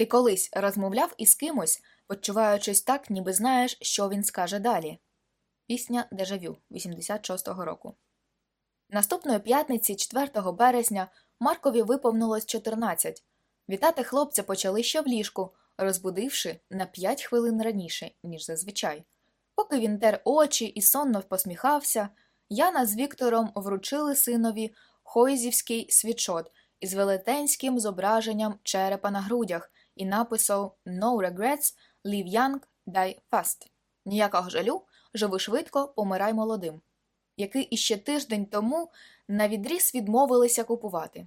Ти колись розмовляв із кимось, почуваючись так, ніби знаєш, що він скаже далі. Пісня Дежавю 86-го року. Наступної п'ятниці, 4 березня, Маркові виповнилось 14. Вітати хлопця почали ще в ліжку, розбудивши на 5 хвилин раніше, ніж зазвичай. Поки він тер очі і сонно посміхався, Яна з Віктором вручили синові хойзівський світшот із велетенським зображенням черепа на грудях і написом No regrets, live young, die fast. Ніякого жалю, живи швидко, помирай молодим, який іще тиждень тому на відріз відмовилися купувати.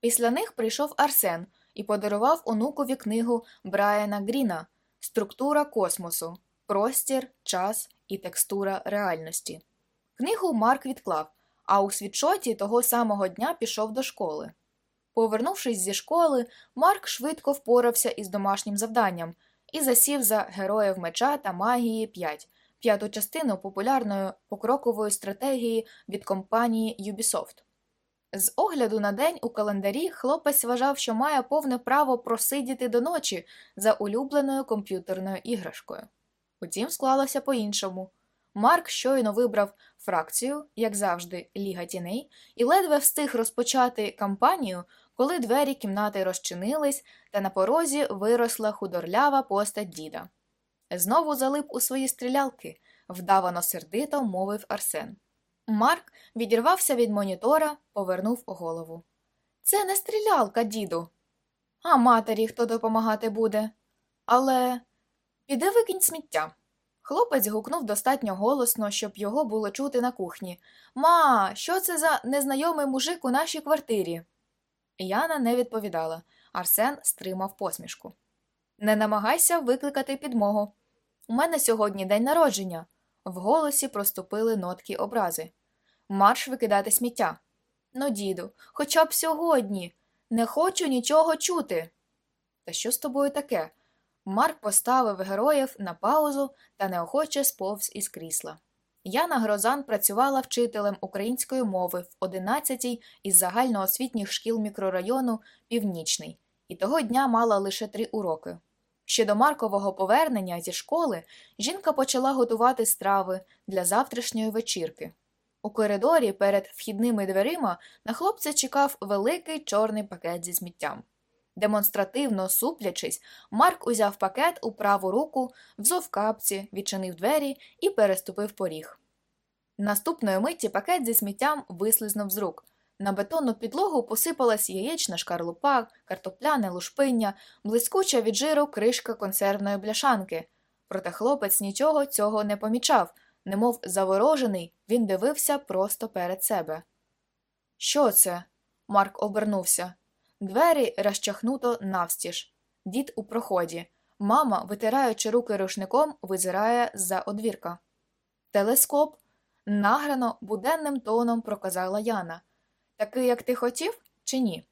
Після них прийшов Арсен і подарував онукові книгу Брайана Гріна Структура космосу, простір, час і текстура реальності. Книгу Марк відклав, а у світшоті того самого дня пішов до школи. Повернувшись зі школи, Марк швидко впорався із домашнім завданням і засів за героїв меча та магії 5, п'яту частину популярної покрокової стратегії від компанії Ubisoft. З огляду на день у календарі хлопець вважав, що має повне право просидіти до ночі за улюбленою комп'ютерною іграшкою. Утім, склалося по-іншому. Марк щойно вибрав фракцію, як завжди, Ліга тіней, і ледве встиг розпочати кампанію, коли двері кімнати розчинились, та на порозі виросла худорлява постать діда. Знову залип у свої стрілялки, вдавано сердито мовив Арсен. Марк відірвався від монітора, повернув голову. Це не стрілялка, діду. А матері хто допомагати буде. Але піди викинь сміття. Хлопець гукнув достатньо голосно, щоб його було чути на кухні. Ма, що це за незнайомий мужик у нашій квартирі? Яна не відповідала. Арсен стримав посмішку. Не намагайся викликати підмогу. У мене сьогодні день народження. В голосі проступили нотки образи. Марш викидати сміття. Ну, діду, хоча б сьогодні. Не хочу нічого чути. Та що з тобою таке? Марк поставив героїв на паузу та неохоче сповз із крісла. Яна Грозан працювала вчителем української мови в 11-й із загальноосвітніх шкіл мікрорайону Північний, і того дня мала лише три уроки. Ще до Маркового повернення зі школи жінка почала готувати страви для завтрашньої вечірки. У коридорі перед вхідними дверима на хлопця чекав великий чорний пакет зі сміттям. Демонстративно суплячись, Марк узяв пакет у праву руку, взов капці, відчинив двері і переступив поріг. Наступної миті пакет зі сміттям вислизнув з рук. На бетонну підлогу посипалась яєчна шкарлупа, картопляне лушпиння, блискуча від жиру кришка консервної бляшанки. Проте хлопець нічого цього не помічав, немов заворожений, він дивився просто перед себе. Що це? Марк обернувся. Двері розчахнуто навстіж. Дід у проході. Мама, витираючи руки рушником, визирає з-за одвірка. Телескоп награно буденним тоном проказала Яна. Такий, як ти хотів, чи ні?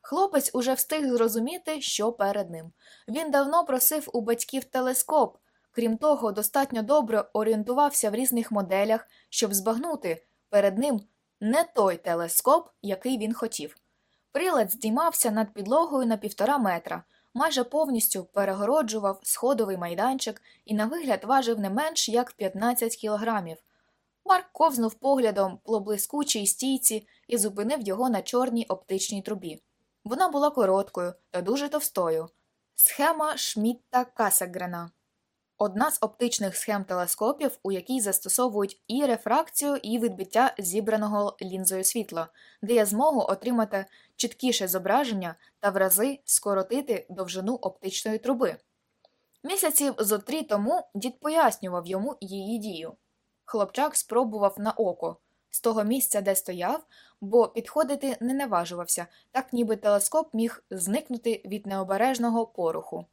Хлопець уже встиг зрозуміти, що перед ним. Він давно просив у батьків телескоп, крім того, достатньо добре орієнтувався в різних моделях, щоб збагнути перед ним не той телескоп, який він хотів. Прилад здіймався над підлогою на півтора метра, майже повністю перегороджував сходовий майданчик і на вигляд важив не менш як 15 кілограмів. Марк ковзнув поглядом по блискучій стійці і зупинив його на чорній оптичній трубі. Вона була короткою та дуже товстою. Схема Шмітта Касагрена. Одна з оптичних схем телескопів, у якій застосовують і рефракцію, і відбиття зібраного лінзою світла, дає змогу отримати чіткіше зображення та в рази скоротити довжину оптичної труби. Місяців зо три тому дід пояснював йому її дію. Хлопчак спробував на око. з того місця, де стояв, бо підходити не наважувався, так ніби телескоп міг зникнути від необережного поруху.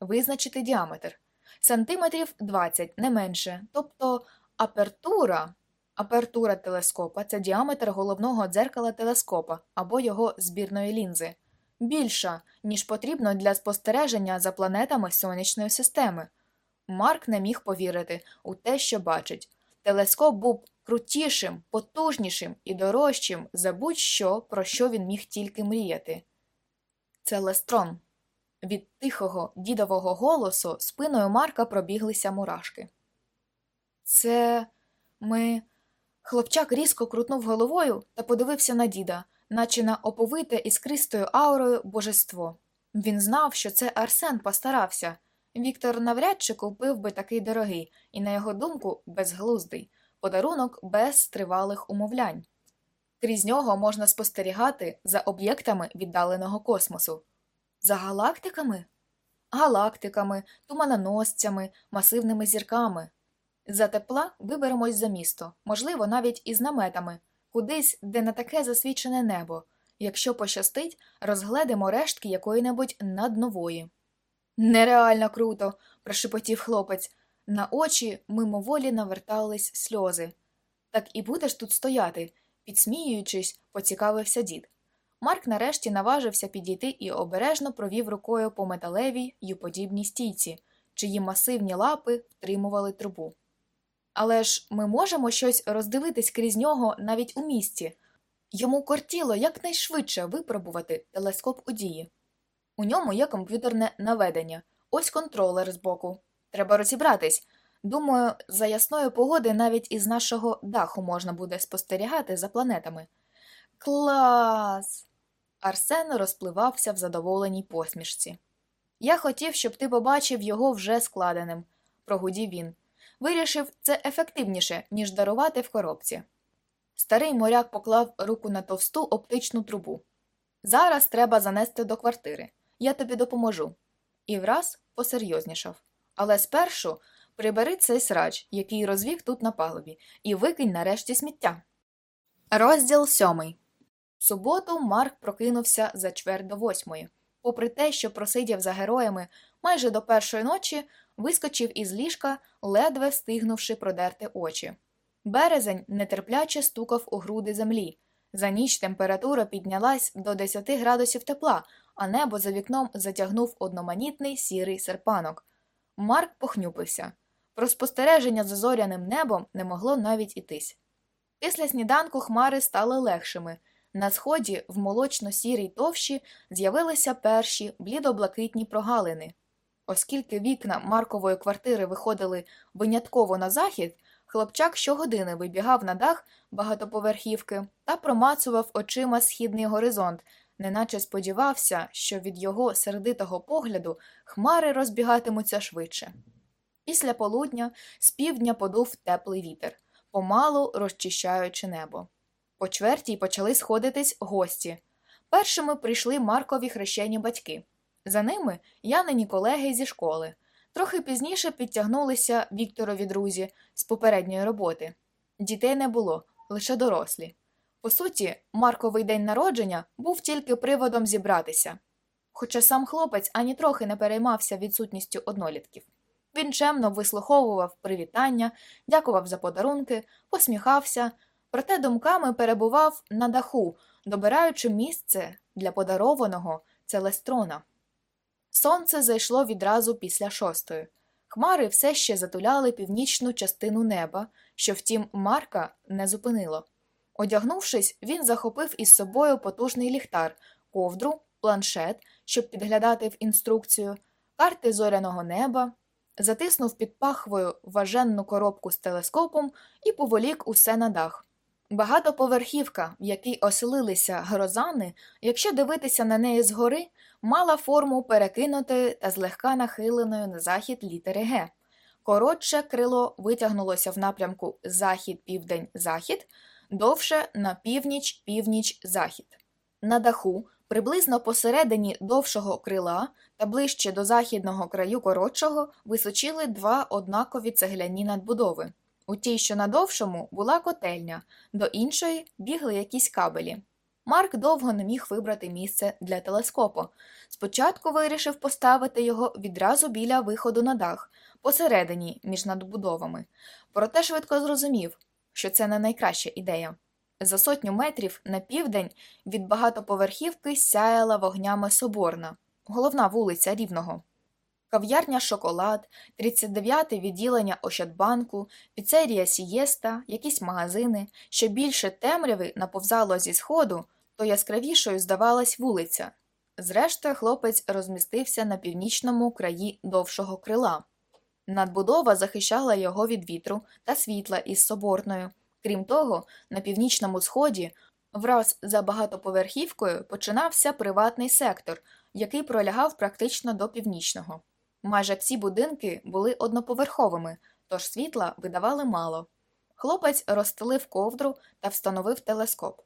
Визначити діаметр сантиметрів 20, не менше, тобто апертура. Апертура телескопа це діаметр головного дзеркала телескопа або його збірної лінзи, більша, ніж потрібно для спостереження за планетами сонячної системи. Марк не міг повірити у те, що бачить. Телескоп був крутішим, потужнішим і дорожчим за будь-що, про що він міг тільки мріяти. Целестрон. Від тихого дідового голосу спиною Марка пробіглися мурашки. Це ми. Хлопчак різко крутнув головою та подивився на діда, наче на оповите іскристою аурою божество. Він знав, що це Арсен постарався. Віктор навряд чи купив би такий дорогий і, на його думку, безглуздий подарунок без тривалих умовлянь. Крізь нього можна спостерігати за об'єктами віддаленого космосу, за галактиками, галактиками, туманоносцями, масивними зірками. За тепла виберемось за місто, можливо, навіть із наметами, кудись, де на таке засвічене небо. Якщо пощастить, розгледимо рештки якої-небудь наднової. Нереально круто, прошепотів хлопець. На очі мимоволі навертались сльози. Так і будеш тут стояти, підсміюючись, поцікавився дід. Марк нарешті наважився підійти і обережно провів рукою по металевій юподібній стійці, чиї масивні лапи втримували трубу. Але ж ми можемо щось роздивитись крізь нього навіть у місті. Йому кортіло якнайшвидше випробувати телескоп у дії. У ньому є комп'ютерне наведення, ось контролер збоку. Треба розібратись. Думаю, за ясної погоди навіть із нашого даху можна буде спостерігати за планетами. Клас! Арсен розпливався в задоволеній посмішці. Я хотів, щоб ти побачив його вже складеним, прогудів він. Вирішив, це ефективніше, ніж дарувати в коробці. Старий моряк поклав руку на товсту оптичну трубу. Зараз треба занести до квартири. Я тобі допоможу. І враз посерйознішав. Але спершу прибери цей срач, який розвів тут на палубі, і викинь нарешті сміття. Розділ сьомий. В суботу Марк прокинувся за чверть до восьмої. Попри те, що просидів за героями майже до першої ночі, вискочив із ліжка, ледве встигнувши продерти очі. Березень нетерпляче стукав у груди землі. За ніч температура піднялась до 10 градусів тепла, а небо за вікном затягнув одноманітний сірий серпанок. Марк похнюпився. Про спостереження за зоряним небом не могло навіть ітись. Після сніданку хмари стали легшими. На сході, в молочно-сірій товщі, з'явилися перші блідоблакитні прогалини. Оскільки вікна Маркової квартири виходили винятково на захід, хлопчак щогодини вибігав на дах багатоповерхівки та промацував очима східний горизонт, неначе сподівався, що від його сердитого погляду хмари розбігатимуться швидше. Після полудня з півдня подув теплий вітер, помалу розчищаючи небо. По чвертій почали сходитись гості. Першими прийшли Маркові хрещені батьки. За ними Янині колеги зі школи. Трохи пізніше підтягнулися Вікторові друзі з попередньої роботи. Дітей не було, лише дорослі. По суті, Марковий день народження був тільки приводом зібратися. Хоча сам хлопець ані трохи не переймався відсутністю однолітків. Він чемно вислуховував привітання, дякував за подарунки, посміхався, проте думками перебував на даху, добираючи місце для подарованого целестрона. Сонце зайшло відразу після шостої. Хмари все ще затуляли північну частину неба, що, втім, Марка не зупинило. Одягнувшись, він захопив із собою потужний ліхтар, ковдру, планшет, щоб підглядати в інструкцію, карти зоряного неба, затиснув під пахвою важенну коробку з телескопом і поволік усе на дах. Багатоповерхівка, в якій оселилися грозани, якщо дивитися на неї згори, мала форму перекинутої та злегка нахиленої на захід літери Г. Коротше крило витягнулося в напрямку захід-південь-захід, довше на північ, північ, захід. На даху, приблизно посередині довшого крила та ближче до західного краю коротшого, височили два однакові цегляні надбудови. У тій, що на довшому, була котельня, до іншої бігли якісь кабелі. Марк довго не міг вибрати місце для телескопу. Спочатку вирішив поставити його відразу біля виходу на дах, посередині між надбудовами, проте швидко зрозумів, що це не найкраща ідея. За сотню метрів на південь від багатоповерхівки сяяла вогнями Соборна, головна вулиця Рівного. Кав'ярня Шоколад, 39-те відділення Ощадбанку, піцерія Сієста, якісь магазини. Що більше темряви наповзало зі сходу, то яскравішою здавалась вулиця. Зрештою, хлопець розмістився на північному краї довшого крила. Надбудова захищала його від вітру та світла із соборною. Крім того, на північному сході, враз за багатоповерхівкою, починався приватний сектор, який пролягав практично до північного. Майже всі будинки були одноповерховими, тож світла видавали мало. Хлопець розстелив ковдру та встановив телескоп.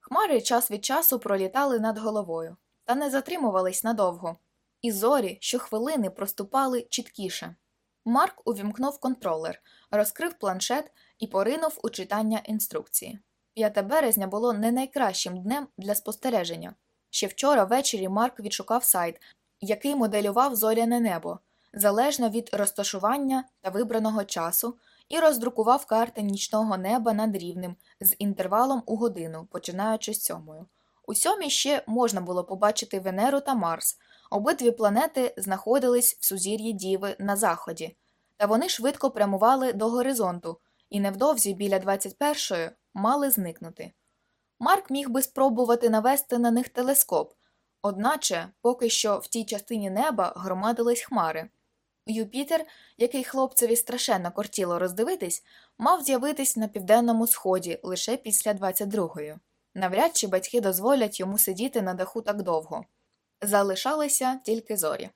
Хмари час від часу пролітали над головою, та не затримувались надовго, і зорі щохвилини проступали чіткіше. Марк увімкнув контролер, розкрив планшет і поринув у читання інструкції. 5 березня було не найкращим днем для спостереження. Ще вчора ввечері Марк відшукав сайт, який моделював зоряне небо, залежно від розташування та вибраного часу, і роздрукував карти нічного неба над рівнем з інтервалом у годину, починаючи з сьомою. У сьомій ще можна було побачити Венеру та Марс. Обидві планети знаходились в сузір'ї Діви на заході, та вони швидко прямували до горизонту і невдовзі біля 21-ї мали зникнути. Марк міг би спробувати навести на них телескоп, одначе поки що в тій частині неба громадились хмари. Юпітер, який хлопцеві страшенно кортіло роздивитись, мав з'явитись на південному сході лише після 22-ї. Навряд чи батьки дозволять йому сидіти на даху так довго. Залишалися тільки зорі.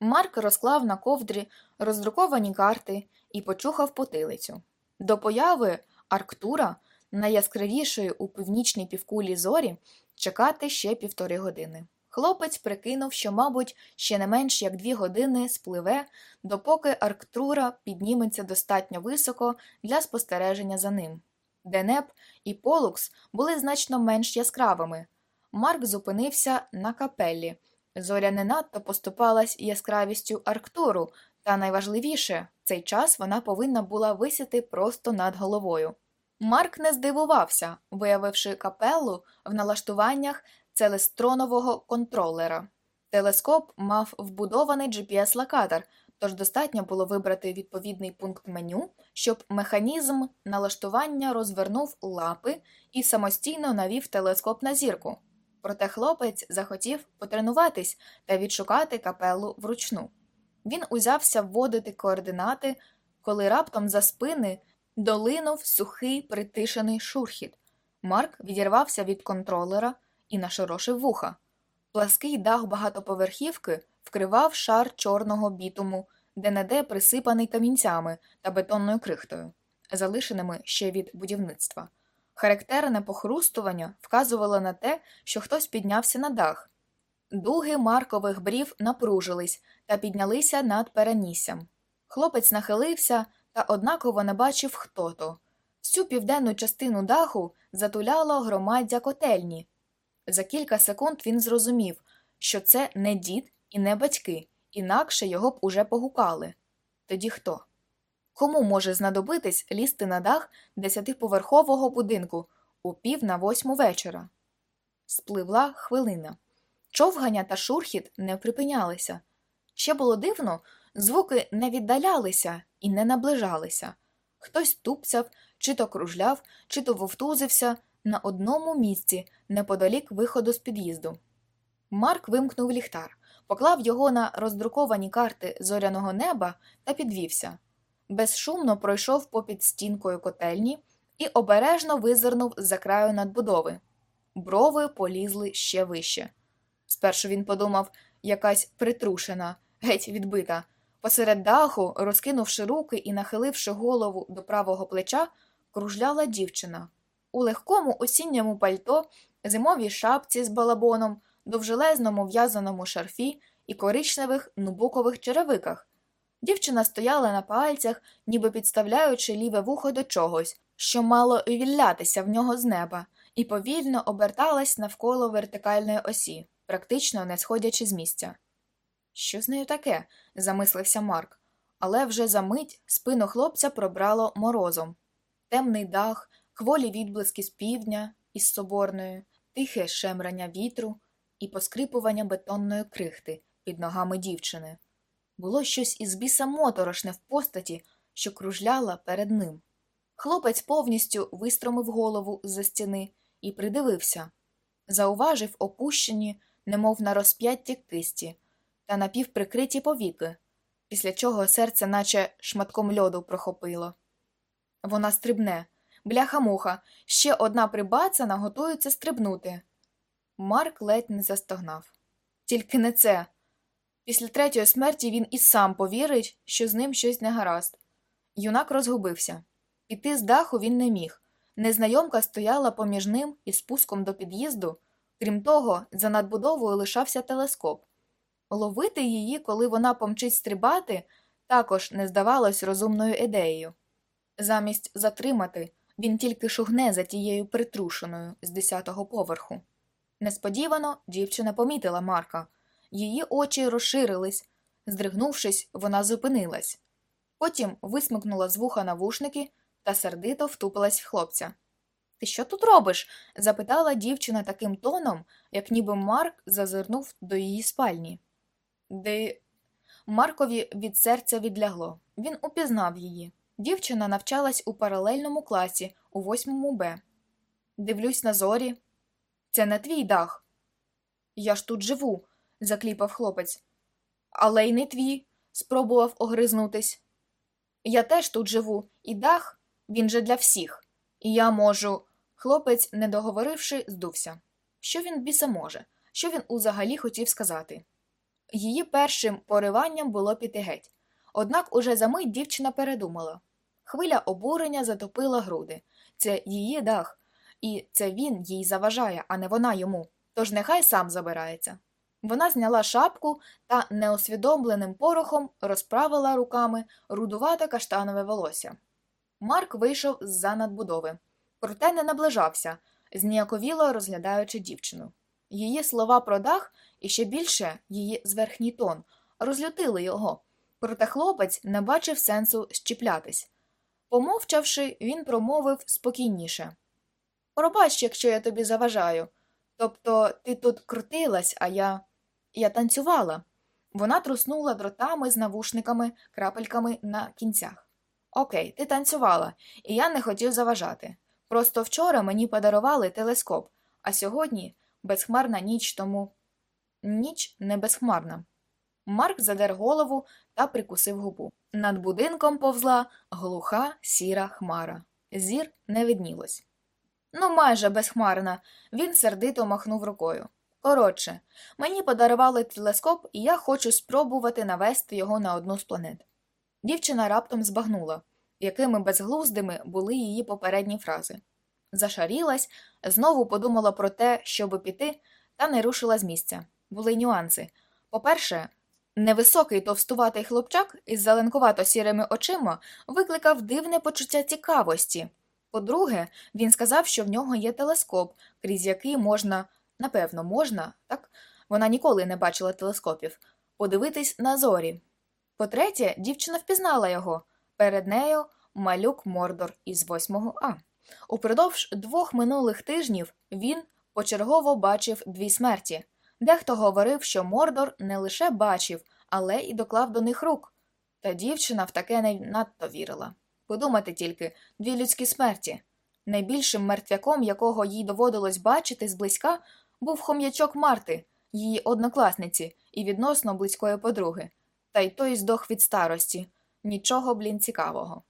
Марк розклав на ковдрі роздруковані карти і почухав потилицю. До появи Арктура, найяскравішої у північній півкулі зорі, чекати ще півтори години. Хлопець прикинув, що, мабуть, ще не менш як дві години спливе, допоки Арктура підніметься достатньо високо для спостереження за ним. Денеп і Полукс були значно менш яскравими. Марк зупинився на капеллі. Зоря не надто поступалась яскравістю Арктуру, та найважливіше, в цей час вона повинна була висіти просто над головою. Марк не здивувався, виявивши капеллу в налаштуваннях целестронового контролера. Телескоп мав вбудований GPS-локатор, тож достатньо було вибрати відповідний пункт меню, щоб механізм налаштування розвернув лапи і самостійно навів телескоп на зірку. Проте хлопець захотів потренуватись та відшукати капелу вручну. Він узявся вводити координати, коли раптом за спини долинув сухий притишений шурхіт. Марк відірвався від контролера і нашорошив вуха. Плаский дах багатоповерхівки вкривав шар чорного бітуму, де неде присипаний камінцями та бетонною крихтою, залишеними ще від будівництва. Характерне похрустування вказувало на те, що хтось піднявся на дах. Дуги маркових брів напружились та піднялися над переніссям. Хлопець нахилився та однаково не бачив, хто то. Всю південну частину даху затуляло громаддя котельні. За кілька секунд він зрозумів, що це не дід і не батьки, інакше його б уже погукали. Тоді хто? Кому може знадобитись лізти на дах десятиповерхового будинку у пів на восьму вечора? Спливла хвилина. Човгання та шурхіт не припинялися. Ще було дивно, звуки не віддалялися і не наближалися. Хтось тупцяв, чи то кружляв, чи то вовтузився на одному місці неподалік виходу з під'їзду. Марк вимкнув ліхтар, поклав його на роздруковані карти зоряного неба та підвівся. Безшумно пройшов попід стінкою котельні і обережно визирнув за краю надбудови. Брови полізли ще вище. Спершу він подумав якась притрушена, геть відбита. Посеред даху, розкинувши руки і нахиливши голову до правого плеча, кружляла дівчина. У легкому осінньому пальто, зимовій шапці з балабоном, довжелезному в'язаному шарфі і коричневих нубукових черевиках. Дівчина стояла на пальцях, ніби підставляючи ліве вухо до чогось, що мало увіллятися в нього з неба, і повільно оберталась навколо вертикальної осі, практично не сходячи з місця. Що з нею таке? замислився Марк, але вже за мить спину хлопця пробрало морозом. Темний дах, кволі відблиски з півдня із соборною, тихе шемрання вітру і поскрипування бетонної крихти під ногами дівчини. Було щось із біса моторошне в постаті, що кружляла перед ним. Хлопець повністю вистромив голову з-за стіни і придивився, зауважив опущені, немов на розп'ятті кисті, та напівприкриті повіки, після чого серце, наче шматком льоду, прохопило. Вона стрибне, бляха-муха, ще одна прибацана готується стрибнути. Марк ледь не застогнав. Тільки не це. Після третьої смерті він і сам повірить, що з ним щось не гаразд. Юнак розгубився. Піти з даху він не міг. Незнайомка стояла поміж ним і спуском до під'їзду. Крім того, за надбудовою лишався телескоп. Ловити її, коли вона помчить стрибати, також не здавалось розумною ідеєю. Замість затримати, він тільки шугне за тією притрушеною з десятого поверху. Несподівано дівчина помітила Марка. Її очі розширились. Здригнувшись, вона зупинилась. Потім висмикнула з вуха навушники та сердито втупилась в хлопця. Ти що тут робиш? запитала дівчина таким тоном, як ніби Марк зазирнув до її спальні. Де Маркові від серця відлягло. Він упізнав її. Дівчина навчалась у паралельному класі у восьмому Б. Дивлюсь на зорі. Це не твій дах. Я ж тут живу, закліпав хлопець. Але й не твій, спробував огризнутись. Я теж тут живу, і дах він же для всіх. І я можу. Хлопець, не договоривши, здувся. Що він біса може? Що він узагалі хотів сказати? Її першим пориванням було піти геть. Однак уже за мить дівчина передумала. Хвиля обурення затопила груди. Це її дах, і це він їй заважає, а не вона йому. Тож нехай сам забирається. Вона зняла шапку та неосвідомленим порохом розправила руками рудувате каштанове волосся. Марк вийшов з за надбудови, проте не наближався, зніяковіло розглядаючи дівчину. Її слова про дах і ще більше її зверхній тон розлютили його, проте хлопець не бачив сенсу щіплятись. Помовчавши, він промовив спокійніше Пробач, якщо я тобі заважаю. Тобто ти тут крутилась, а я. Я танцювала. Вона труснула дротами з навушниками, крапельками на кінцях. Окей, ти танцювала, і я не хотів заважати. Просто вчора мені подарували телескоп, а сьогодні безхмарна ніч тому. Ніч не безхмарна. Марк задер голову та прикусив губу. Над будинком повзла глуха сіра хмара. Зір не виднілось. Ну, майже безхмарна. Він сердито махнув рукою. Коротше, мені подарували телескоп, і я хочу спробувати навести його на одну з планет. Дівчина раптом збагнула, якими безглуздими були її попередні фрази. Зашарілась, знову подумала про те, щоби піти, та не рушила з місця. Були нюанси. По-перше, невисокий товстуватий хлопчак із зеленкувато сірими очима викликав дивне почуття цікавості. По-друге, він сказав, що в нього є телескоп, крізь який можна, напевно, можна, так вона ніколи не бачила телескопів, подивитись на зорі. По-третє, дівчина впізнала його перед нею малюк Мордор із 8 А. Упродовж двох минулих тижнів він почергово бачив дві смерті. Дехто говорив, що Мордор не лише бачив, але і доклав до них рук. Та дівчина в таке не надто вірила. Подумати тільки дві людські смерті. Найбільшим мертвяком, якого їй доводилось бачити зблизька, був хом'ячок Марти, її однокласниці і відносно близької подруги, та й той здох від старості нічого, блін, цікавого.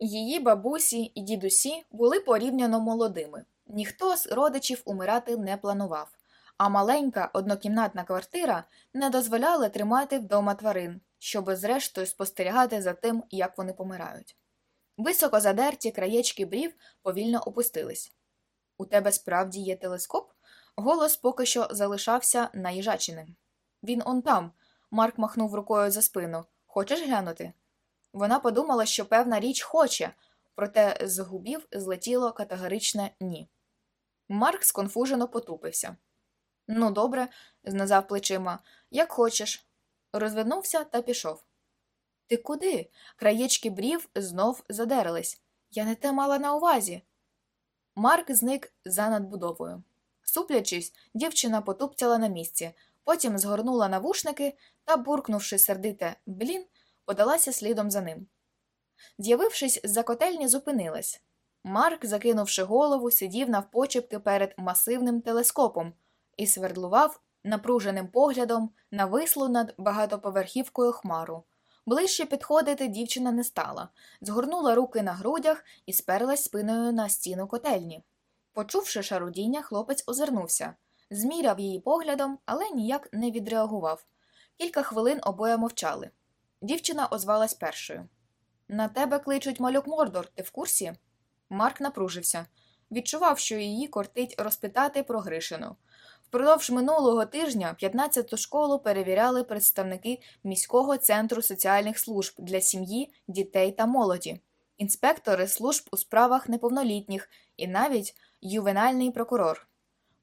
Її бабусі і дідусі були порівняно молодими, ніхто з родичів умирати не планував, а маленька однокімнатна квартира не дозволяла тримати вдома тварин, щоби зрештою спостерігати за тим, як вони помирають. Високо задерті краєчки брів повільно опустились. У тебе справді є телескоп? Голос поки що залишався наїжаченим. Він он там. Марк махнув рукою за спину, Хочеш глянути? Вона подумала, що певна річ хоче, проте з губів злетіло категоричне ні. Марк сконфужено потупився. Ну, добре, знизав плечима, як хочеш. Розвернувся та пішов. Ти куди? Краєчки брів знов задерились. Я не те мала на увазі. Марк зник за надбудовою. Суплячись, дівчина потупцяла на місці, потім згорнула навушники та, буркнувши сердите блін, подалася слідом за ним. З'явившись за котельні, зупинилась. Марк, закинувши голову, сидів навпочепки перед масивним телескопом і свердлував напруженим поглядом навислу над багатоповерхівкою хмару. Ближче підходити дівчина не стала, згорнула руки на грудях і сперлась спиною на стіну котельні. Почувши шарудіння, хлопець озирнувся, зміряв її поглядом, але ніяк не відреагував. Кілька хвилин обоє мовчали. Дівчина озвалась першою. На тебе кличуть малюк Мордор, ти в курсі? Марк напружився. Відчував, що її кортить розпитати про Гришину. Впродовж минулого тижня 15-ту школу перевіряли представники міського центру соціальних служб для сім'ї, дітей та молоді, інспектори служб у справах неповнолітніх і навіть ювенальний прокурор.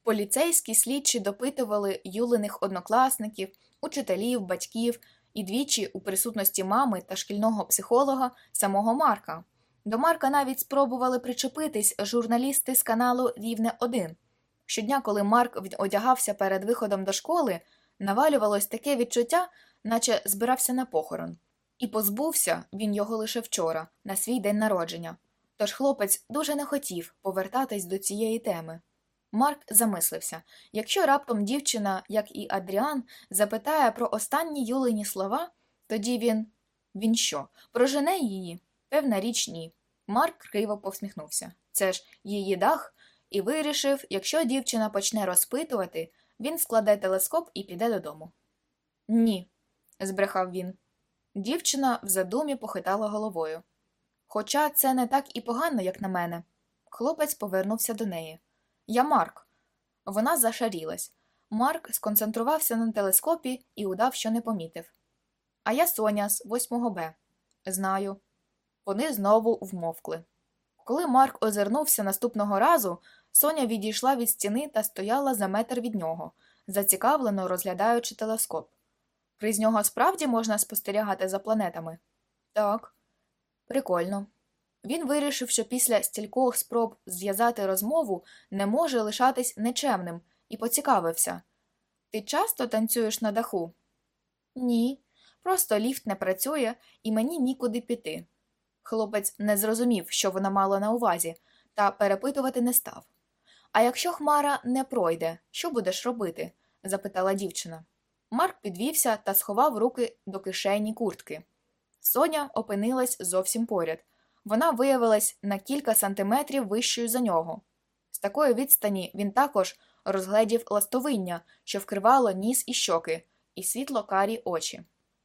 Поліцейські слідчі допитували юлених однокласників, учителів, батьків і двічі у присутності мами та шкільного психолога самого Марка. До Марка навіть спробували причепитись журналісти з каналу Рівне 1 Щодня, коли Марк одягався перед виходом до школи, навалювалось таке відчуття, наче збирався на похорон. І позбувся він його лише вчора, на свій день народження. Тож хлопець дуже не хотів повертатись до цієї теми. Марк замислився якщо раптом дівчина, як і Адріан, запитає про останні юлині слова, тоді він. Він що, прожене її? Певна річ, ні. Марк криво посміхнувся. Це ж її дах, і вирішив, якщо дівчина почне розпитувати, він складе телескоп і піде додому. Ні, збрехав він. Дівчина в задумі похитала головою. Хоча це не так і погано, як на мене. Хлопець повернувся до неї. Я Марк. Вона зашарілась. Марк сконцентрувався на телескопі і удав, що не помітив. А я Соня з 8 Б. Знаю. Вони знову вмовкли. Коли Марк озирнувся наступного разу, Соня відійшла від стіни та стояла за метр від нього, зацікавлено розглядаючи телескоп. Крізь нього справді можна спостерігати за планетами? Так. Прикольно. Він вирішив, що після стількох спроб зв'язати розмову не може лишатись нечемним, і поцікавився Ти часто танцюєш на даху? Ні. Просто ліфт не працює, і мені нікуди піти. Хлопець не зрозумів, що вона мала на увазі, та перепитувати не став. А якщо Хмара не пройде, що будеш робити? запитала дівчина. Марк підвівся та сховав руки до кишені куртки. Соня опинилась зовсім поряд. Вона виявилась на кілька сантиметрів вищою за нього. З такої відстані він також розгледів ластовиння, що вкривало ніс і щоки, і світло карі очі.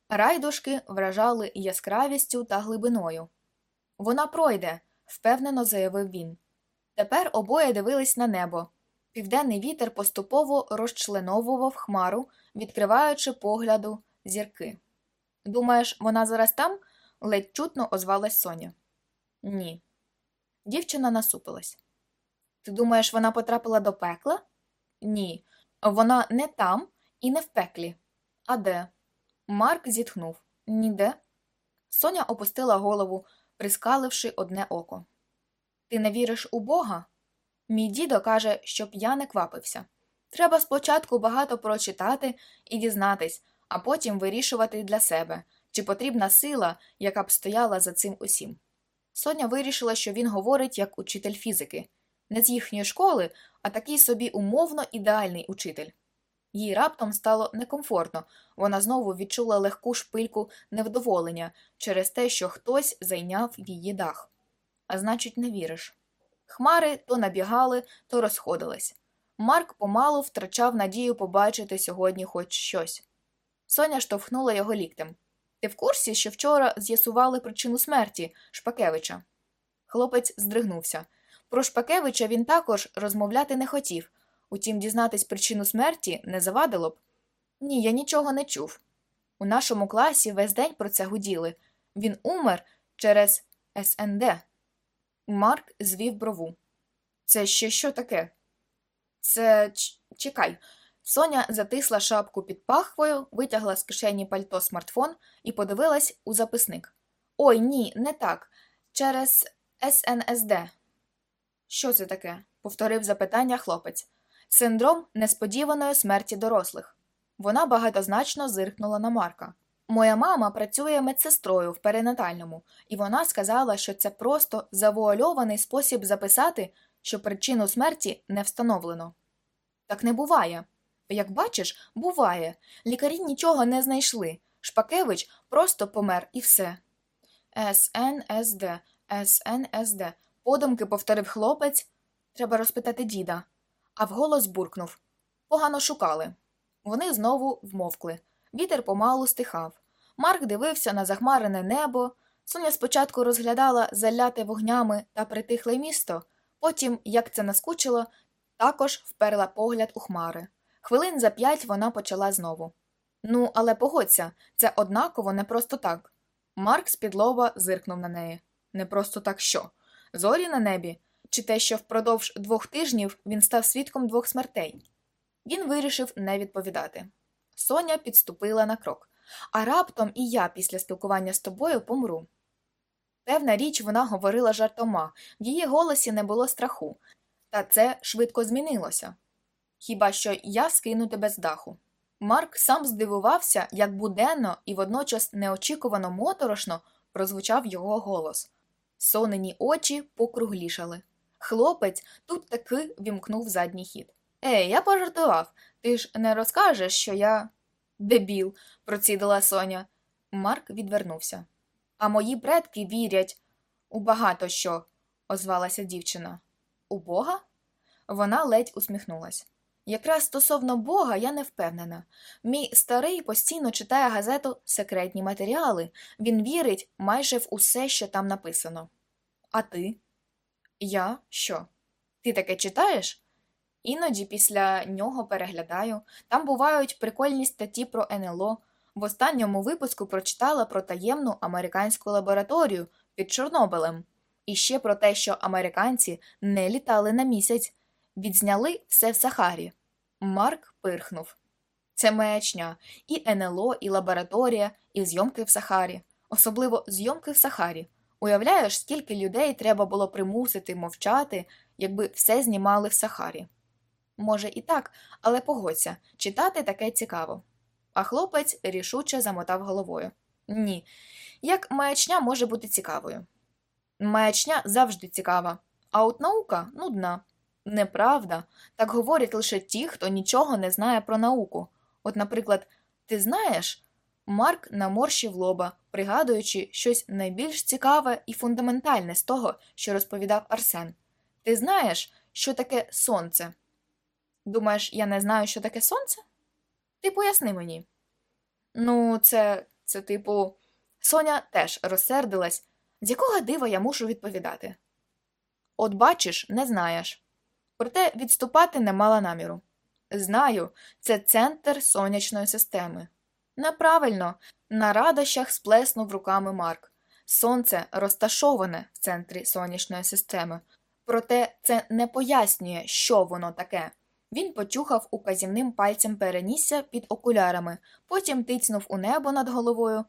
Райдушки вражали яскравістю та глибиною. Вона пройде, впевнено заявив він. Тепер обоє дивились на небо. Південний вітер поступово розчленовував хмару, відкриваючи погляду зірки. Думаєш, вона зараз там? ледь чутно озвалась Соня. Ні. Дівчина насупилась. Ти думаєш, вона потрапила до пекла? Ні. Вона не там і не в пеклі. А де? Марк зітхнув. Ніде. Соня опустила голову, прискаливши одне око. Ти не віриш у Бога? Мій дідо каже, щоб я не квапився. Треба спочатку багато прочитати і дізнатись, а потім вирішувати для себе, чи потрібна сила, яка б стояла за цим усім. Соня вирішила, що він говорить як учитель фізики, не з їхньої школи, а такий собі умовно ідеальний учитель. Їй раптом стало некомфортно, вона знову відчула легку шпильку невдоволення через те, що хтось зайняв її дах. А значить, не віриш. Хмари то набігали, то розходились. Марк помалу втрачав надію побачити сьогодні хоч щось. Соня штовхнула його ліктем. Ти в курсі, що вчора з'ясували причину смерті Шпакевича? Хлопець здригнувся. Про Шпакевича він також розмовляти не хотів, утім, дізнатись причину смерті не завадило б. Ні, я нічого не чув. У нашому класі весь день про це гуділи. Він умер через СНД. Марк звів брову. Це ще що таке? Це чекай. Соня затисла шапку під пахвою, витягла з кишені пальто смартфон і подивилась у записник. Ой, ні, не так. Через СНСД. Що це таке? повторив запитання хлопець. Синдром несподіваної смерті дорослих. Вона багатозначно зиркнула на Марка. Моя мама працює медсестрою в перинатальному, і вона сказала, що це просто завуальований спосіб записати, що причину смерті не встановлено. Так не буває. Як бачиш, буває. Лікарі нічого не знайшли. Шпакевич просто помер і все. СНСД, СНСД. Подумки повторив хлопець. Треба розпитати діда. А вголос буркнув. Погано шукали. Вони знову вмовкли. Вітер помалу стихав. Марк дивився на захмарене небо. Соня спочатку розглядала заляте вогнями та притихле місто, потім, як це наскучило, також вперла погляд у хмари. Хвилин за п'ять вона почала знову. Ну, але погодься, це однаково не просто так. Марк з-під зиркнув на неї. Не просто так що? Зорі на небі? Чи те, що впродовж двох тижнів він став свідком двох смертей? Він вирішив не відповідати. Соня підступила на крок. А раптом і я після спілкування з тобою помру. Певна річ, вона говорила жартома, в її голосі не було страху, та це швидко змінилося. Хіба що я скину тебе з даху. Марк сам здивувався, як буденно і водночас неочікувано моторошно прозвучав його голос. Сонені очі покруглішали. Хлопець тут таки вімкнув задній хід. Ей, я пожартував. Ти ж не розкажеш, що я. Дебіл, процідила Соня. Марк відвернувся. А мої предки вірять у багато що, озвалася дівчина. У Бога? Вона ледь усміхнулась. Якраз стосовно Бога я не впевнена. Мій старий постійно читає газету Секретні матеріали. Він вірить майже в усе, що там написано. А ти? Я що? Ти таке читаєш? Іноді після нього переглядаю. Там бувають прикольні статті про НЛО. В останньому випуску прочитала про таємну американську лабораторію під Чорнобилем. І ще про те, що американці не літали на місяць, відзняли все в Сахарі. Марк пирхнув. Це маячня, і НЛО, і лабораторія, і зйомки в Сахарі, особливо зйомки в Сахарі. Уявляєш, скільки людей треба було примусити мовчати, якби все знімали в Сахарі. Може, і так, але погодься, читати таке цікаво. А хлопець рішуче замотав головою. Ні, як маячня може бути цікавою. Маячня завжди цікава, а от наука нудна. Неправда, так говорять лише ті, хто нічого не знає про науку. От, наприклад, ти знаєш, Марк наморщив лоба, пригадуючи щось найбільш цікаве і фундаментальне з того, що розповідав Арсен. Ти знаєш, що таке сонце? Думаєш, я не знаю, що таке сонце? Ти поясни мені. Ну, це, це, типу, Соня теж розсердилась, з якого дива я мушу відповідати. От бачиш, не знаєш. Проте відступати не мала наміру. Знаю, це центр сонячної системи. Неправильно, на радощах сплеснув руками Марк. Сонце розташоване в центрі сонячної системи, проте це не пояснює, що воно таке. Він почухав указівним пальцем перенісся під окулярами, потім тицнув у небо над головою.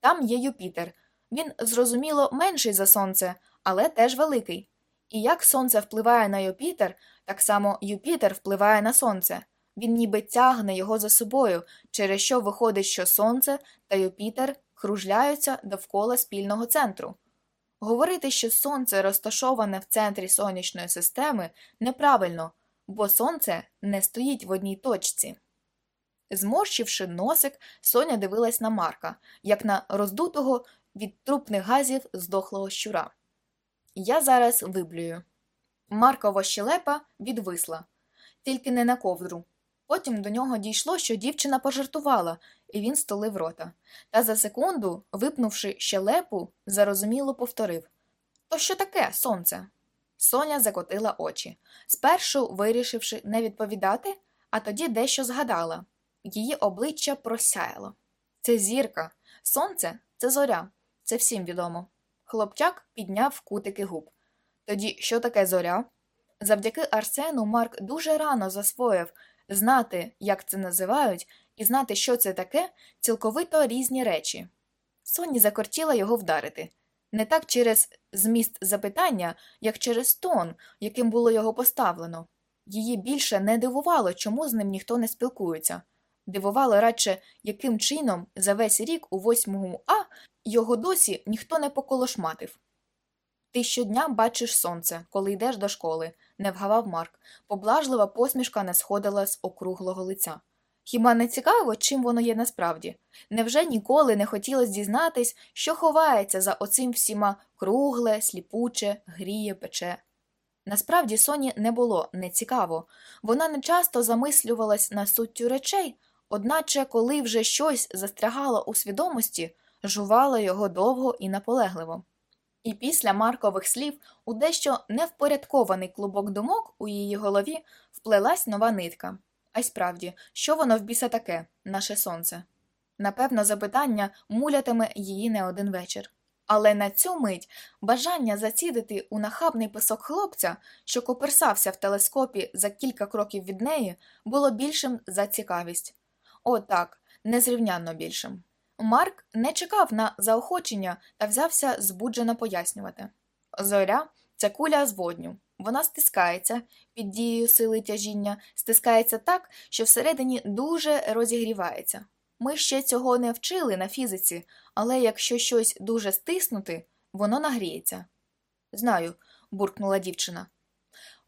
Там є Юпітер. Він, зрозуміло, менший за сонце, але теж великий. І як сонце впливає на Юпітер, так само Юпітер впливає на сонце. Він ніби тягне його за собою, через що виходить, що сонце та Юпітер кружляються довкола спільного центру. Говорити, що сонце розташоване в центрі сонячної системи, неправильно, бо сонце не стоїть в одній точці. Зморщивши носик, Соня дивилась на Марка, як на роздутого від трупних газів здохлого щура. Я зараз виблюю. Маркова щелепа відвисла, тільки не на ковдру. Потім до нього дійшло, що дівчина пожартувала, і він столив рота. Та за секунду, випнувши щелепу, зарозуміло повторив То що таке, сонце? Соня закотила очі, спершу вирішивши не відповідати, а тоді дещо згадала її обличчя просяяло. Це зірка, сонце це зоря, це всім відомо. Хлопчак підняв кутики губ. Тоді що таке зоря? Завдяки Арсену Марк дуже рано засвоїв знати, як це називають, і знати, що це таке, цілковито різні речі. Соні закортіла його вдарити не так через зміст запитання, як через тон, яким було його поставлено. Її більше не дивувало, чому з ним ніхто не спілкується. Дивувало радше, яким чином за весь рік у восьмому А його досі ніхто не поколошматив. Ти щодня бачиш сонце, коли йдеш до школи, не вгавав Марк. Поблажлива посмішка не сходила з округлого лиця. Хіба не цікаво, чим воно є насправді? Невже ніколи не хотілося дізнатись, що ховається за оцим всіма кругле, сліпуче, гріє, пече? Насправді Соні не було нецікаво. Вона не часто замислювалась на суттю речей, одначе, коли вже щось застрягало у свідомості, жувала його довго і наполегливо. І після Маркових слів у дещо невпорядкований клубок думок у її голові вплелась нова нитка. А й справді, що воно в біса таке, наше сонце? Напевно, запитання мулятиме її не один вечір. Але на цю мить бажання зацідити у нахабний писок хлопця, що коперсався в телескопі за кілька кроків від неї, було більшим за цікавість. О, так, незрівнянно більшим. Марк не чекав на заохочення та взявся збуджено пояснювати. Зоря це куля з водню. Вона стискається під дією сили тяжіння, стискається так, що всередині дуже розігрівається. Ми ще цього не вчили на фізиці, але якщо щось дуже стиснути, воно нагріється. Знаю, буркнула дівчина.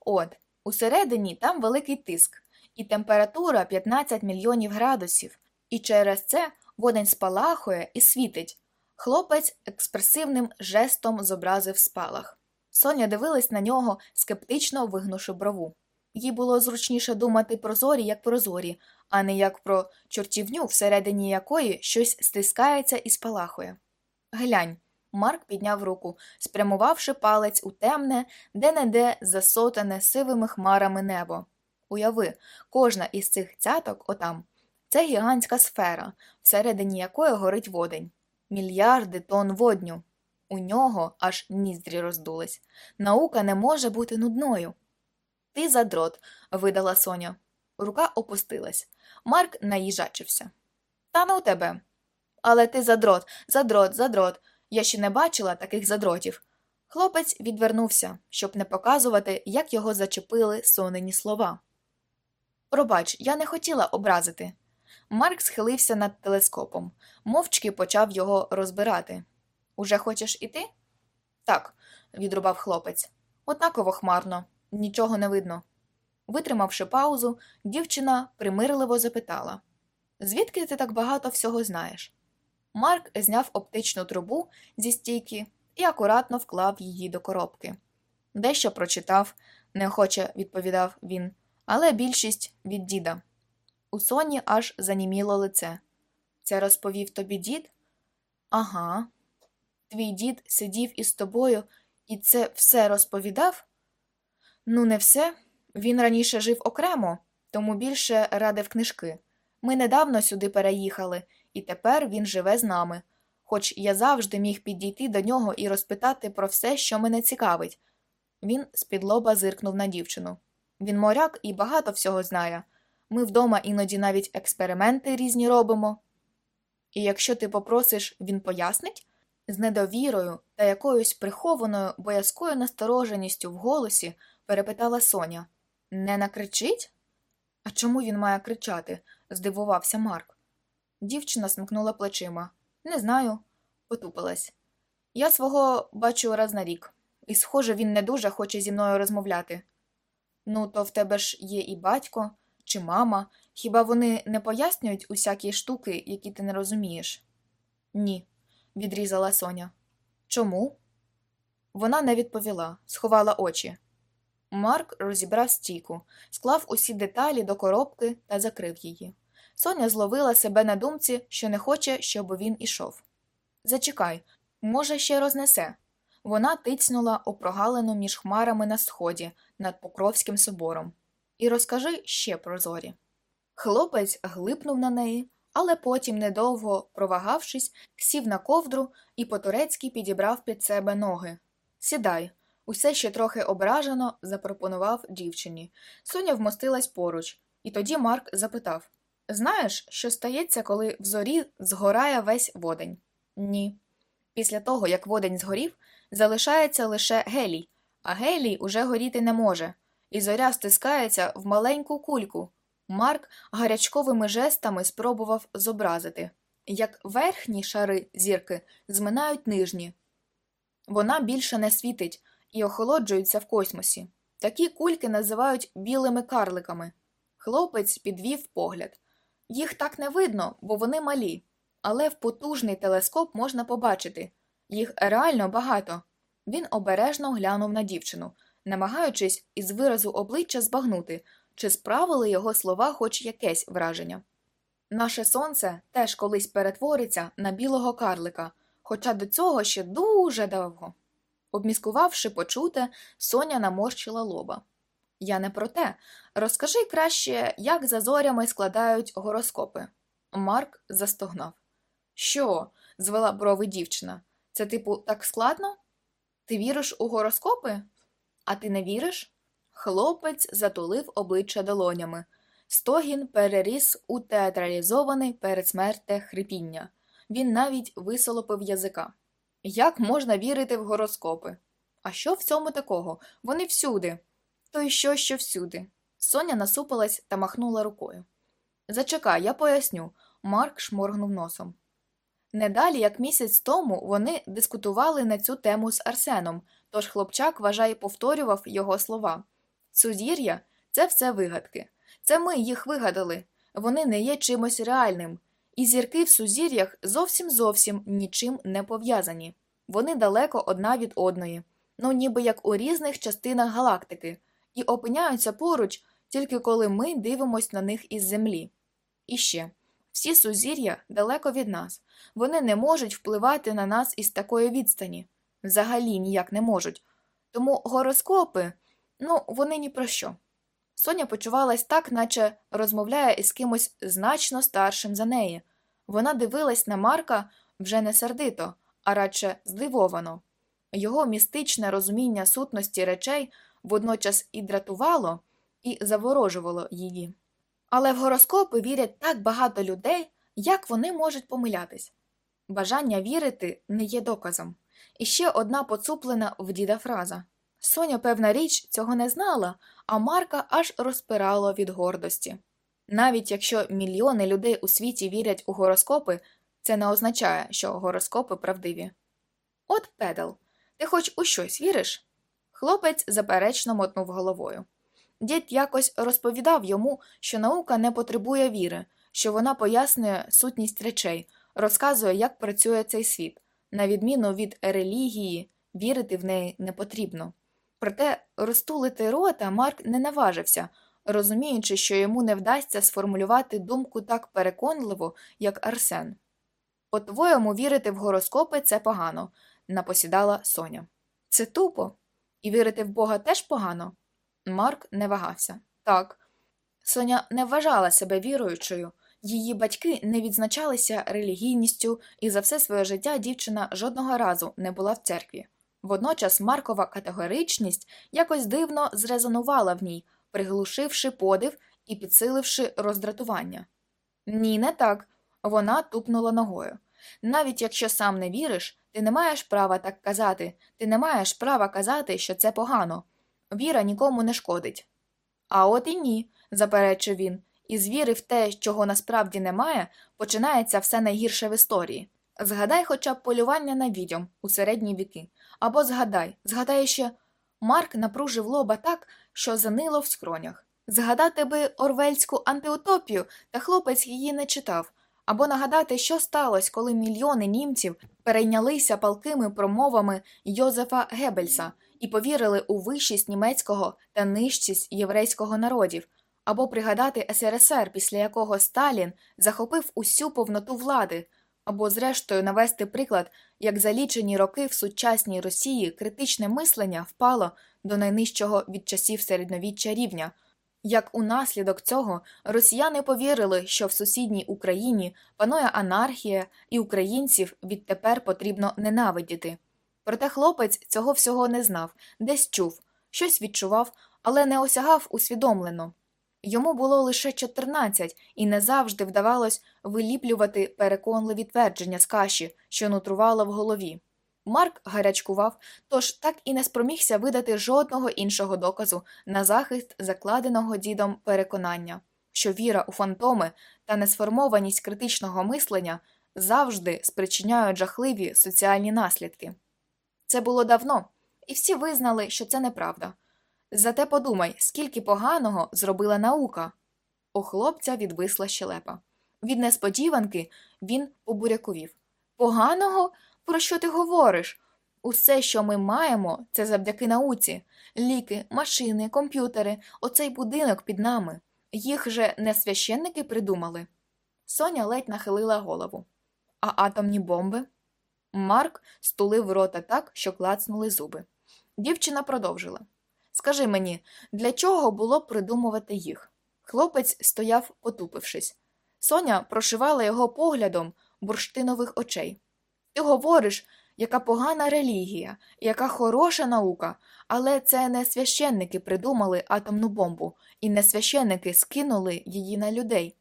От, усередині там великий тиск, і температура 15 мільйонів градусів, і через це водень спалахує і світить. Хлопець експресивним жестом зобразив спалах. Соня дивилась на нього, скептично вигнувши брову. Їй було зручніше думати про зорі, як про зорі, а не як про чортівню, всередині якої щось стискається і спалахує. Глянь, Марк підняв руку, спрямувавши палець у темне, де не де засотане сивими хмарами небо. Уяви, кожна із цих цяток отам це гігантська сфера, всередині якої горить водень. Мільярди тонн водню. У нього аж ніздрі роздулись. Наука не може бути нудною. Ти задрот, видала Соня. Рука опустилась. Марк наїжачився. Та ну тебе. Але ти задрот, задрот, задрот. Я ще не бачила таких задротів. Хлопець відвернувся, щоб не показувати, як його зачепили сонені слова. Пробач, я не хотіла образити. Марк схилився над телескопом, мовчки почав його розбирати. Уже хочеш іти? Так, відрубав хлопець. Однаково хмарно, нічого не видно. Витримавши паузу, дівчина примирливо запитала Звідки ти так багато всього знаєш? Марк зняв оптичну трубу зі стійки і акуратно вклав її до коробки. Дещо прочитав, неохоче відповідав він, але більшість від діда. У соні аж заніміло лице. Це розповів тобі дід? Ага. Твій дід сидів із тобою і це все розповідав? Ну, не все. Він раніше жив окремо, тому більше радив книжки. Ми недавно сюди переїхали, і тепер він живе з нами. Хоч я завжди міг підійти до нього і розпитати про все, що мене цікавить. Він з-під лоба зиркнув на дівчину. Він моряк і багато всього знає. Ми вдома іноді навіть експерименти різні робимо. І якщо ти попросиш, він пояснить? З недовірою та якоюсь прихованою боязкою настороженістю в голосі перепитала Соня. Не накричить? А чому він має кричати? здивувався Марк. Дівчина смикнула плечима. Не знаю, потупилась. Я свого бачу раз на рік, і, схоже, він не дуже хоче зі мною розмовляти. Ну, то в тебе ж є і батько, чи мама, хіба вони не пояснюють усякі штуки, які ти не розумієш? Ні, відрізала Соня. Чому? Вона не відповіла, сховала очі. Марк розібрав стійку, склав усі деталі до коробки та закрив її. Соня зловила себе на думці, що не хоче, щоб він ішов. Зачекай, може, ще рознесе. Вона тицнула у прогалину між хмарами на сході над Покровським собором. І розкажи ще про зорі. Хлопець глипнув на неї, але потім, недовго провагавшись, сів на ковдру і по-турецьки підібрав під себе ноги. Сідай, усе ще трохи ображено запропонував дівчині. Соня вмостилась поруч, і тоді Марк запитав Знаєш, що стається, коли в зорі згорає весь водень? Ні. Після того, як водень згорів, залишається лише гелій, а гелій уже горіти не може, і зоря стискається в маленьку кульку. Марк гарячковими жестами спробував зобразити, як верхні шари зірки зминають нижні. Вона більше не світить і охолоджується в космосі. Такі кульки називають білими карликами. Хлопець підвів погляд. Їх так не видно, бо вони малі, але в потужний телескоп можна побачити їх реально багато. Він обережно глянув на дівчину, намагаючись із виразу обличчя збагнути, чи справили його слова хоч якесь враження. Наше сонце теж колись перетвориться на білого карлика, хоча до цього ще дуже довго. Обміскувавши почуте, Соня наморщила лоба. Я не про те. Розкажи краще, як за зорями складають гороскопи. Марк застогнав. Що? звела брови дівчина. Це, типу, так складно? Ти віриш у гороскопи? А ти не віриш? Хлопець затулив обличчя долонями. Стогін переріс у театралізоване передсмертне хрипіння. Він навіть висолопив язика. Як можна вірити в гороскопи? А що в цьому такого? Вони всюди. То й що, що всюди. Соня насупилась та махнула рукою. Зачекай, я поясню. Марк шморгнув носом. Недалі, як місяць тому, вони дискутували на цю тему з Арсеном, тож хлопчак, вважає, повторював його слова. Сузір'я це все вигадки. Це ми їх вигадали. Вони не є чимось реальним. І зірки в сузір'ях зовсім зовсім нічим не пов'язані. Вони далеко одна від одної, ну ніби як у різних частинах галактики, і опиняються поруч тільки коли ми дивимося на них із землі. І ще всі сузір'я далеко від нас, вони не можуть впливати на нас із такої відстані, взагалі ніяк не можуть. Тому гороскопи, ну, вони ні про що. Соня почувалась так, наче розмовляє із кимось значно старшим за неї. Вона дивилась на Марка вже не сердито, а радше здивовано. Його містичне розуміння сутності речей водночас і дратувало, і заворожувало її. Але в гороскопи вірять так багато людей, як вони можуть помилятись. Бажання вірити не є доказом. І ще одна поцуплена в діда фраза. Соня, певна річ, цього не знала, а Марка аж розпирало від гордості. Навіть якщо мільйони людей у світі вірять у гороскопи, це не означає, що гороскопи правдиві. От педал, ти хоч у щось віриш? Хлопець заперечно мотнув головою. Дід якось розповідав йому, що наука не потребує віри, що вона пояснює сутність речей, розказує, як працює цей світ. На відміну від релігії, вірити в неї не потрібно. Проте розтулити рота Марк не наважився, розуміючи, що йому не вдасться сформулювати думку так переконливо, як Арсен. По твоєму вірити в гороскопи це погано, напосідала Соня. Це тупо. І вірити в Бога теж погано. Марк не вагався. Так. Соня не вважала себе віруючою, її батьки не відзначалися релігійністю, і за все своє життя дівчина жодного разу не була в церкві. Водночас Маркова категоричність якось дивно зрезонувала в ній, приглушивши подив і підсиливши роздратування. Ні, не так. Вона тупнула ногою. Навіть якщо сам не віриш, ти не маєш права так казати, ти не маєш права казати, що це погано. Віра нікому не шкодить. А от і ні, заперечив він, і з віри в те, чого насправді немає, починається все найгірше в історії. Згадай хоча б полювання на відьом у середні віки. Або згадай, згадай ще. Марк напружив лоба так, що занило в скронях. Згадати би орвельську антиутопію, та хлопець її не читав, або нагадати, що сталося, коли мільйони німців перейнялися палкими промовами Йозефа Геббельса і повірили у вищість німецького та нижчість єврейського народів, або пригадати СРСР, після якого Сталін захопив усю повноту влади, або, зрештою, навести приклад, як за лічені роки в сучасній Росії критичне мислення впало до найнижчого від часів середньовіччя рівня, Як унаслідок цього росіяни повірили, що в сусідній Україні панує анархія, і українців відтепер потрібно ненавидіти. Проте хлопець цього всього не знав, десь чув, щось відчував, але не осягав усвідомлено. Йому було лише 14, і не завжди вдавалось виліплювати переконливі твердження з каші, що нутрувала в голові. Марк гарячкував, тож так і не спромігся видати жодного іншого доказу на захист закладеного дідом переконання, що віра у фантоми та несформованість критичного мислення завжди спричиняють жахливі соціальні наслідки. Це було давно, і всі визнали, що це неправда. Зате подумай, скільки поганого зробила наука. У хлопця відвисла щелепа. Від несподіванки він побуряковів. Поганого? Про що ти говориш? Усе, що ми маємо, це завдяки науці. Ліки, машини, комп'ютери, оцей будинок під нами. Їх же не священники придумали. Соня ледь нахилила голову. А атомні бомби? Марк стулив рота так, що клацнули зуби. Дівчина продовжила. Скажи мені, для чого було придумувати їх? Хлопець стояв, потупившись. Соня прошивала його поглядом бурштинових очей. Ти говориш, яка погана релігія, яка хороша наука, але це не священники придумали атомну бомбу, і не священники скинули її на людей.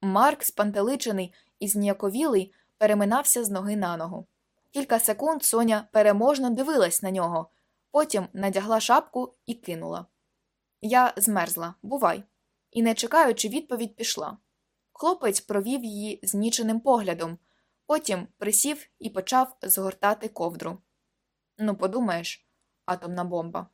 Марк, спантеличений і зніяковілий, переминався з ноги на ногу. Кілька секунд Соня переможно дивилась на нього, потім надягла шапку і кинула. Я змерзла, бувай, і, не чекаючи відповідь, пішла. Хлопець провів її зніченим поглядом, потім присів і почав згортати ковдру. Ну, подумаєш, атомна бомба.